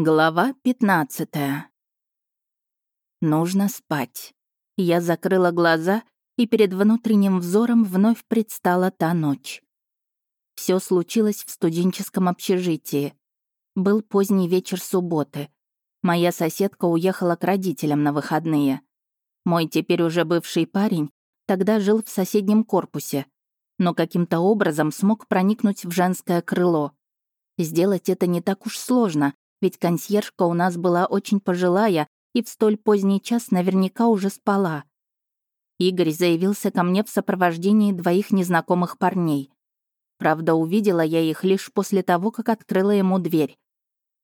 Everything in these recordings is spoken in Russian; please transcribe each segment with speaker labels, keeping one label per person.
Speaker 1: Глава 15 Нужно спать. Я закрыла глаза, и перед внутренним взором вновь предстала та ночь. Все случилось в студенческом общежитии. Был поздний вечер субботы. Моя соседка уехала к родителям на выходные. Мой теперь уже бывший парень тогда жил в соседнем корпусе, но каким-то образом смог проникнуть в женское крыло. Сделать это не так уж сложно, ведь консьержка у нас была очень пожилая и в столь поздний час наверняка уже спала. Игорь заявился ко мне в сопровождении двоих незнакомых парней. Правда, увидела я их лишь после того, как открыла ему дверь.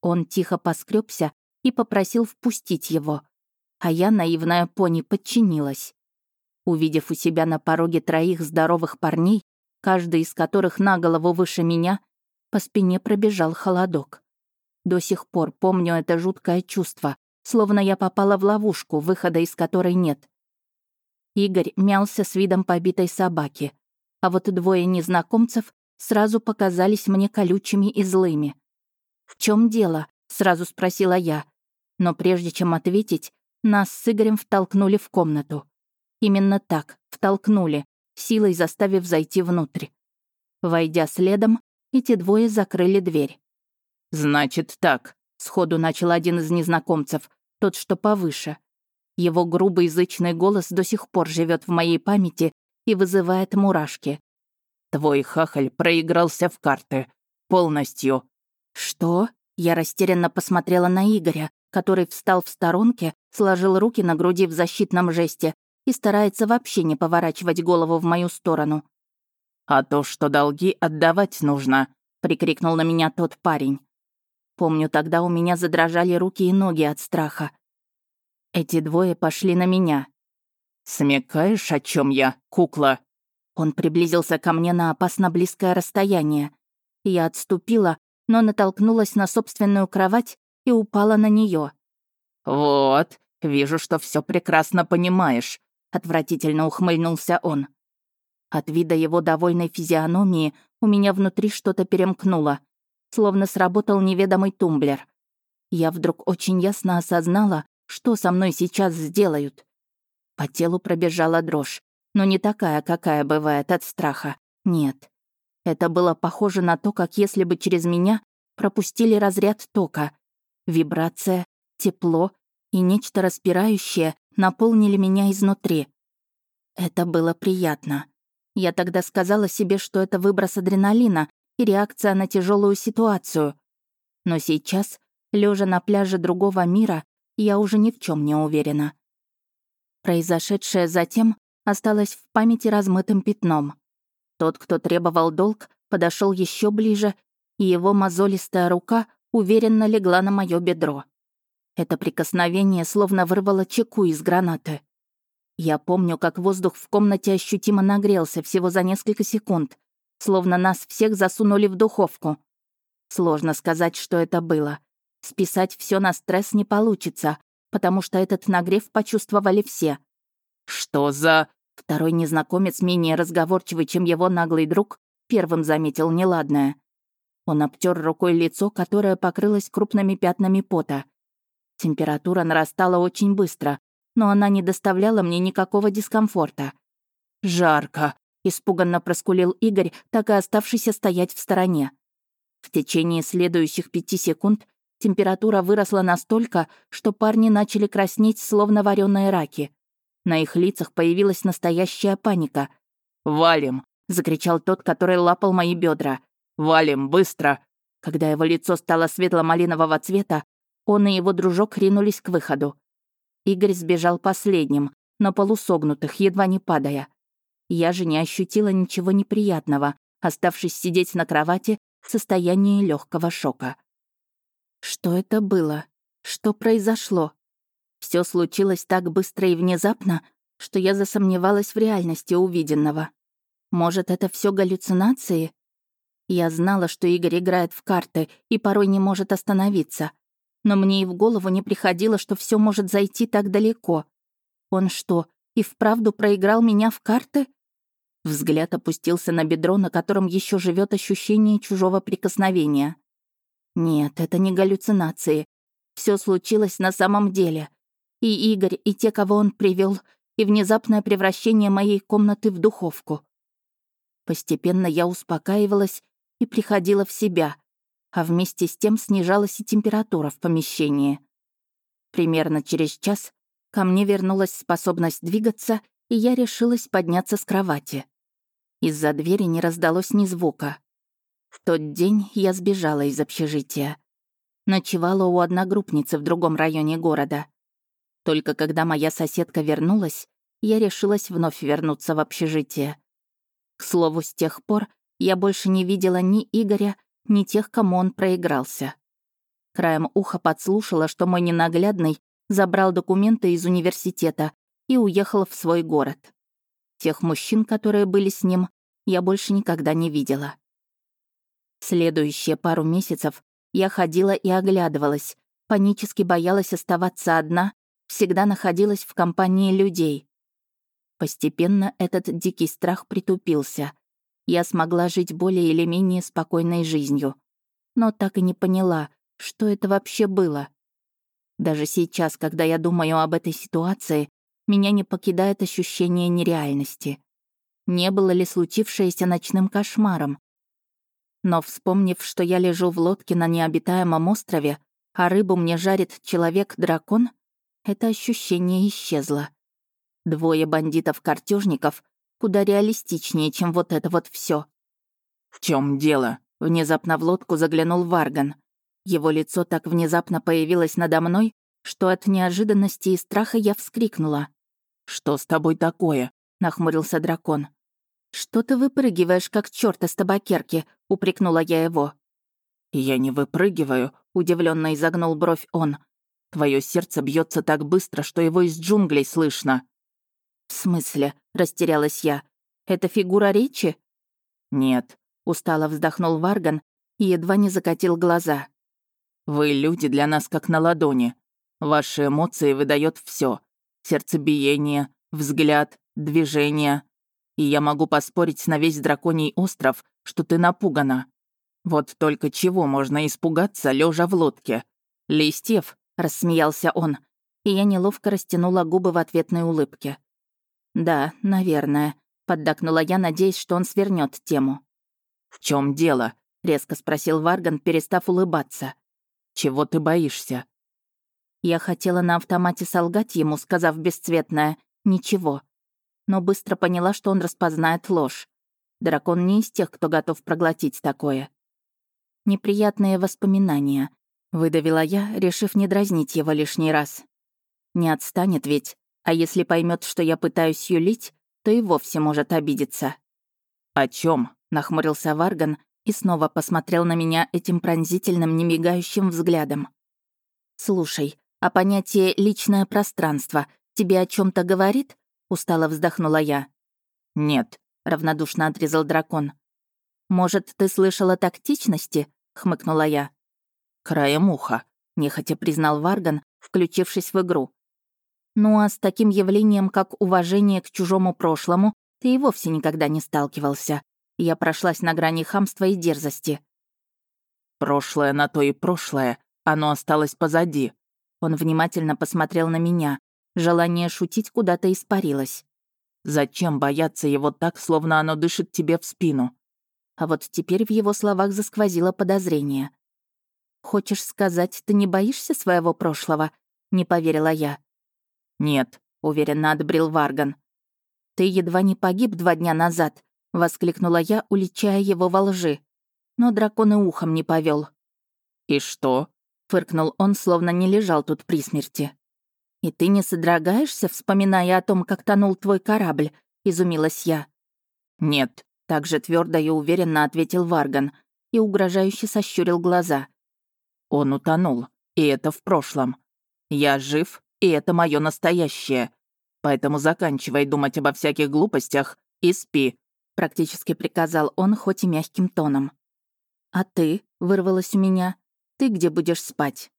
Speaker 1: Он тихо поскребся и попросил впустить его. А я, наивная пони, подчинилась. Увидев у себя на пороге троих здоровых парней, каждый из которых на голову выше меня, по спине пробежал холодок. До сих пор помню это жуткое чувство, словно я попала в ловушку, выхода из которой нет. Игорь мялся с видом побитой собаки, а вот двое незнакомцев сразу показались мне колючими и злыми. «В чем дело?» — сразу спросила я. Но прежде чем ответить, нас с Игорем втолкнули в комнату. Именно так, втолкнули, силой заставив зайти внутрь. Войдя следом, эти двое закрыли дверь.
Speaker 2: «Значит так», — сходу начал один из незнакомцев, тот, что повыше.
Speaker 1: Его грубый язычный голос до сих пор живет в моей памяти и вызывает мурашки.
Speaker 2: «Твой хахаль проигрался в карты. Полностью».
Speaker 1: «Что?» Я растерянно посмотрела на Игоря, который встал в сторонке, сложил руки на груди в защитном жесте и старается вообще не поворачивать голову в мою сторону.
Speaker 2: «А то, что долги отдавать нужно», — прикрикнул на меня тот парень.
Speaker 1: Помню, тогда у меня задрожали руки и ноги от страха. Эти двое пошли на меня.
Speaker 2: «Смекаешь, о чем я, кукла?»
Speaker 1: Он приблизился ко мне на опасно близкое расстояние. Я отступила, но натолкнулась на собственную кровать и упала на нее.
Speaker 2: «Вот, вижу, что все прекрасно понимаешь», — отвратительно ухмыльнулся он.
Speaker 1: От вида его довольной физиономии у меня внутри что-то перемкнуло, словно сработал неведомый тумблер. Я вдруг очень ясно осознала, что со мной сейчас сделают. По телу пробежала дрожь, но не такая, какая бывает от страха. Нет. Это было похоже на то, как если бы через меня пропустили разряд тока. Вибрация, тепло и нечто распирающее наполнили меня изнутри. Это было приятно. Я тогда сказала себе, что это выброс адреналина и реакция на тяжелую ситуацию. Но сейчас, лежа на пляже другого мира, я уже ни в чем не уверена. Произошедшее затем осталось в памяти размытым пятном. Тот, кто требовал долг, подошел еще ближе, и его мозолистая рука уверенно легла на мое бедро. Это прикосновение словно вырвало чеку из гранаты. Я помню, как воздух в комнате ощутимо нагрелся всего за несколько секунд, словно нас всех засунули в духовку. Сложно сказать, что это было. Списать все на стресс не получится, потому что этот нагрев почувствовали все.
Speaker 2: «Что за...»
Speaker 1: Второй незнакомец, менее разговорчивый, чем его наглый друг, первым заметил неладное. Он обтер рукой лицо, которое покрылось крупными пятнами пота. Температура нарастала очень быстро, но она не доставляла мне никакого дискомфорта. «Жарко», — испуганно проскулил Игорь, так и оставшийся стоять в стороне. В течение следующих пяти секунд температура выросла настолько, что парни начали краснеть, словно вареные раки. На их лицах появилась настоящая паника.
Speaker 2: «Валим!»
Speaker 1: — закричал тот, который лапал мои бедра.
Speaker 2: «Валим, быстро!»
Speaker 1: Когда его лицо стало светло-малинового цвета, он и его дружок ринулись к выходу. Игорь сбежал последним, но полусогнутых, едва не падая. Я же не ощутила ничего неприятного, оставшись сидеть на кровати в состоянии легкого шока. Что это было? Что произошло? Все случилось так быстро и внезапно, что я засомневалась в реальности увиденного. Может, это все галлюцинации? Я знала, что Игорь играет в карты и порой не может остановиться но мне и в голову не приходило, что все может зайти так далеко. Он что, и вправду проиграл меня в карты? Взгляд опустился на бедро, на котором еще живет ощущение чужого прикосновения. Нет, это не галлюцинации. Все случилось на самом деле. И Игорь, и те, кого он привел, и внезапное превращение моей комнаты в духовку. Постепенно я успокаивалась и приходила в себя, а вместе с тем снижалась и температура в помещении. Примерно через час ко мне вернулась способность двигаться, и я решилась подняться с кровати. Из-за двери не раздалось ни звука. В тот день я сбежала из общежития. Ночевала у одногруппницы в другом районе города. Только когда моя соседка вернулась, я решилась вновь вернуться в общежитие. К слову, с тех пор я больше не видела ни Игоря, ни тех, кому он проигрался. Краем уха подслушала, что мой ненаглядный забрал документы из университета и уехал в свой город. Тех мужчин, которые были с ним, я больше никогда не видела. Следующие пару месяцев я ходила и оглядывалась, панически боялась оставаться одна, всегда находилась в компании людей. Постепенно этот дикий страх притупился. Я смогла жить более или менее спокойной жизнью. Но так и не поняла, что это вообще было. Даже сейчас, когда я думаю об этой ситуации, меня не покидает ощущение нереальности. Не было ли случившееся ночным кошмаром? Но вспомнив, что я лежу в лодке на необитаемом острове, а рыбу мне жарит человек-дракон, это ощущение исчезло. Двое бандитов-картежников куда реалистичнее, чем вот это вот все.
Speaker 2: «В чем дело?» — внезапно в лодку заглянул Варган.
Speaker 1: Его лицо так внезапно появилось надо мной, что от неожиданности и страха я вскрикнула.
Speaker 2: «Что с тобой такое?» — нахмурился дракон.
Speaker 1: «Что ты выпрыгиваешь, как черт из табакерки?» — упрекнула я его.
Speaker 2: «Я не выпрыгиваю», — удивленно изогнул бровь он. Твое сердце бьется так быстро, что его из джунглей слышно».
Speaker 1: «В смысле?» — растерялась я. «Это фигура речи?»
Speaker 2: «Нет», — устало вздохнул Варган и едва не закатил глаза. «Вы люди для нас как на ладони. Ваши эмоции выдает все: Сердцебиение, взгляд, движение. И я могу поспорить на весь драконий остров, что ты напугана. Вот только чего можно испугаться, лежа в лодке? Листьев, рассмеялся он, и я неловко растянула губы в ответной улыбке.
Speaker 1: «Да, наверное», — поддакнула я, надеясь, что он свернет тему.
Speaker 2: «В чем дело?» — резко спросил Варган, перестав улыбаться. «Чего ты боишься?»
Speaker 1: Я хотела на автомате солгать ему, сказав бесцветное «ничего», но быстро поняла, что он распознает ложь. Дракон не из тех, кто готов проглотить такое. Неприятные воспоминания. Выдавила я, решив не дразнить его лишний раз. Не отстанет ведь, а если поймет, что я пытаюсь юлить, то и вовсе может обидеться.
Speaker 2: «О чем?
Speaker 1: нахмурился Варган и снова посмотрел на меня этим пронзительным, немигающим взглядом. «Слушай, а понятие «личное пространство» тебе о чем то говорит?» — устало вздохнула я.
Speaker 2: «Нет», —
Speaker 1: равнодушно отрезал дракон. «Может, ты слышала тактичности?» — хмыкнула я.
Speaker 2: «Краем уха», — нехотя признал Варган, включившись в игру.
Speaker 1: «Ну а с таким явлением, как уважение к чужому прошлому, ты и вовсе никогда не сталкивался. Я прошлась на грани хамства и дерзости».
Speaker 2: «Прошлое на то и прошлое, оно осталось позади»,
Speaker 1: он внимательно посмотрел на меня. Желание шутить куда-то испарилось.
Speaker 2: «Зачем бояться его так, словно оно дышит тебе в спину?»
Speaker 1: А вот теперь в его словах засквозило подозрение. «Хочешь сказать, ты не боишься своего прошлого?» — не поверила я.
Speaker 2: «Нет», — уверенно отбрил Варган.
Speaker 1: «Ты едва не погиб два дня назад», — воскликнула я, уличая его во лжи. Но дракон и ухом не повел.
Speaker 2: «И что?»
Speaker 1: Фыркнул он, словно не лежал тут при смерти. «И ты не содрогаешься, вспоминая о том, как тонул твой корабль?» — изумилась я.
Speaker 2: «Нет», —
Speaker 1: так же твердо и уверенно ответил Варган и угрожающе сощурил глаза.
Speaker 2: «Он утонул, и это в прошлом. Я жив, и это мое настоящее. Поэтому заканчивай думать обо всяких глупостях и спи», —
Speaker 1: практически приказал он, хоть и мягким тоном. «А ты?» — вырвалось у меня. Ты где будешь спать?»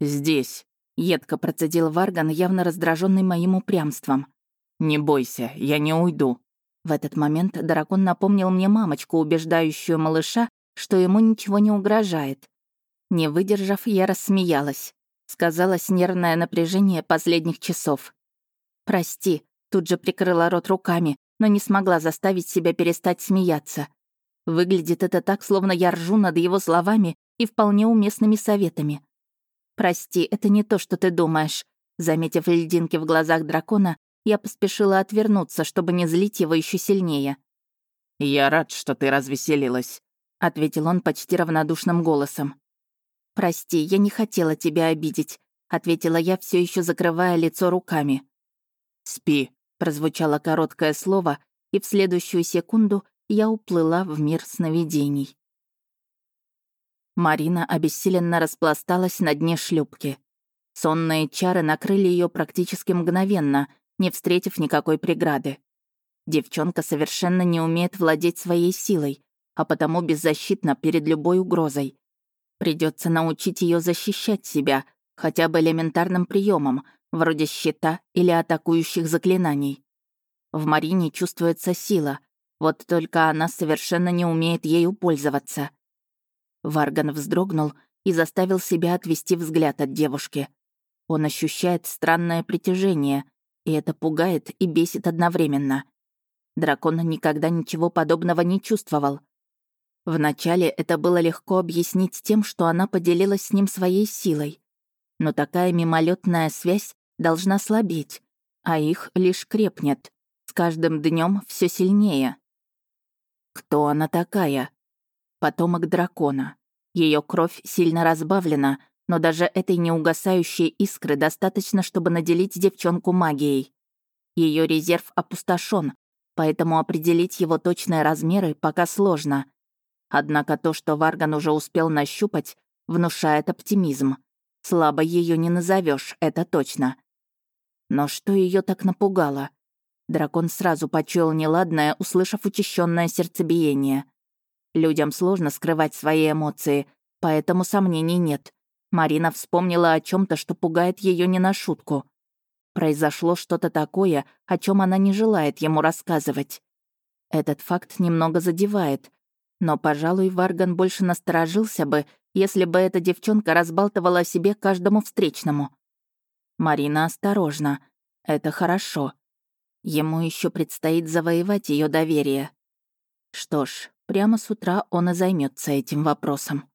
Speaker 2: «Здесь», —
Speaker 1: едко процедил Варган, явно раздраженный моим упрямством.
Speaker 2: «Не бойся, я не уйду».
Speaker 1: В этот момент дракон напомнил мне мамочку, убеждающую малыша, что ему ничего не угрожает. Не выдержав, я рассмеялась. сказалось нервное напряжение последних часов. «Прости», — тут же прикрыла рот руками, но не смогла заставить себя перестать смеяться. Выглядит это так, словно я ржу над его словами и вполне уместными советами. «Прости, это не то, что ты думаешь». Заметив льдинки в глазах дракона, я поспешила отвернуться, чтобы не злить его еще сильнее.
Speaker 2: «Я рад, что ты развеселилась», — ответил он почти равнодушным голосом.
Speaker 1: «Прости, я не хотела тебя обидеть», — ответила я, все еще закрывая лицо руками.
Speaker 2: «Спи», — прозвучало короткое слово, и в следующую секунду я уплыла в мир сновидений. Марина обессиленно распласталась на дне шлюпки. Сонные чары накрыли ее практически мгновенно, не встретив никакой преграды. Девчонка совершенно не умеет владеть своей силой, а потому беззащитна перед любой угрозой. Придется научить ее защищать себя, хотя бы элементарным приемом, вроде щита или атакующих заклинаний. В Марине чувствуется сила, вот только она совершенно не умеет ею пользоваться. Варган вздрогнул и заставил себя отвести взгляд от девушки. Он ощущает странное притяжение, и это пугает и бесит одновременно. Дракон никогда ничего подобного не чувствовал. Вначале это было легко объяснить тем, что она поделилась с ним своей силой. Но такая мимолетная связь должна слабеть, а их лишь крепнет. С каждым днем все сильнее. Кто она такая? Потомок дракона. Ее кровь сильно разбавлена, но даже этой неугасающей искры достаточно, чтобы наделить девчонку магией. Ее резерв опустошен, поэтому определить его точные размеры пока сложно — Однако то, что Варган уже успел нащупать, внушает оптимизм. Слабо ее не назовешь, это точно. Но что ее так напугало? Дракон сразу почуял неладное, услышав учащенное сердцебиение. Людям сложно скрывать свои эмоции, поэтому сомнений нет. Марина вспомнила о чем то что пугает ее не на шутку. Произошло что-то такое, о чем она не желает ему рассказывать. Этот факт немного задевает, но, пожалуй, Варган больше насторожился бы, если бы эта девчонка разбалтывала о себе каждому встречному. Марина осторожна. Это хорошо. Ему еще предстоит завоевать ее доверие. Что ж, прямо с утра он и займется этим вопросом.